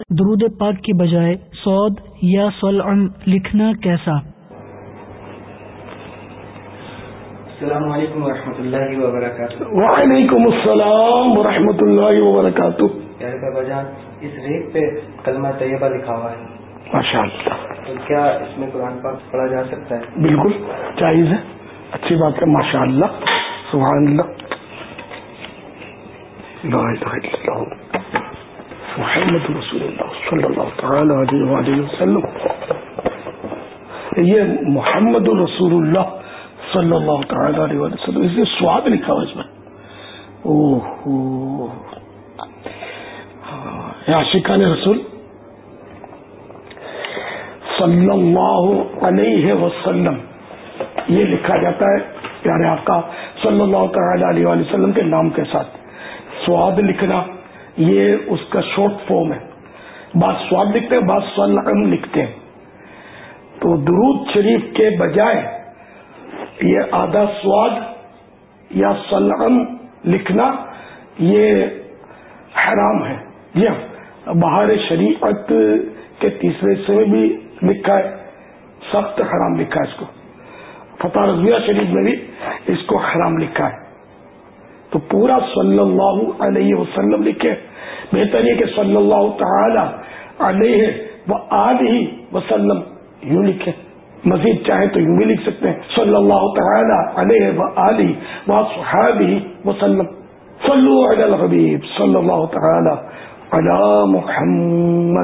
درود پاک کی بجائے سعود یا سلعم لکھنا کیسا؟ السلام علیکم ورحمۃ اللہ وبرکاتہ۔ وعلیکم السلام ورحمۃ اللہ وبرکاتہ۔ جان اس ریٹ پہ کلمہ طیبہ لکھا ہوا ہے۔ ماشاء اللہ تو کیا اس میں قرآن پاک پڑھا جا سکتا ہے؟ بالکل جائز ہے۔ اچھی بات ہے ماشاء اللہ۔ سبحان اللہ۔ محمد رسول اللہ صلی اللہ تعالی علیہ وآلہ وسلم. یہ محمد رسول اللہ صلی اللہ تعالی علیہ وآلہ وسلم. اس لیے سواد لکھا ہوا اس میں. اوہ ہاں، عاشقان رسول. صلی اللہ علیہ وسلم. یہ لکھا جاتا ہے، پیارے آپ کا صلی اللہ تعالی علیہ وآلہ وسلم کے نام کے ساتھ. سواد لکھنا یہ اس کا شارٹ فارم ہے۔ بعض سواد لکھتے ہیں بعض سلم لکھتے ہیں۔ تو درود شریف کے بجائے یہ آدھا سواد یا سلم لکھنا یہ حرام ہے۔ جی ہاں بہار شریعت کے تیسرے سے بھی لکھا ہے۔ سخت حرام لکھا ہے اس کو۔ فتح رضویہ شریف میں بھی اس کو حرام لکھا ہے۔ تو پورا صلی اللہ علیہ وسلم لکھے۔ بہتر یہ کہ صلی اللہ تعالی علیہ و آلہ وسلم یوں لکھے۔ مزید چاہے تو یوں بھی لکھ سکتے ہیں۔ صلی اللہ تعالی علیہ و آلہ و صحابہ وسلم۔ صلو علی الحبیب صلی اللہ تعالی علی محمد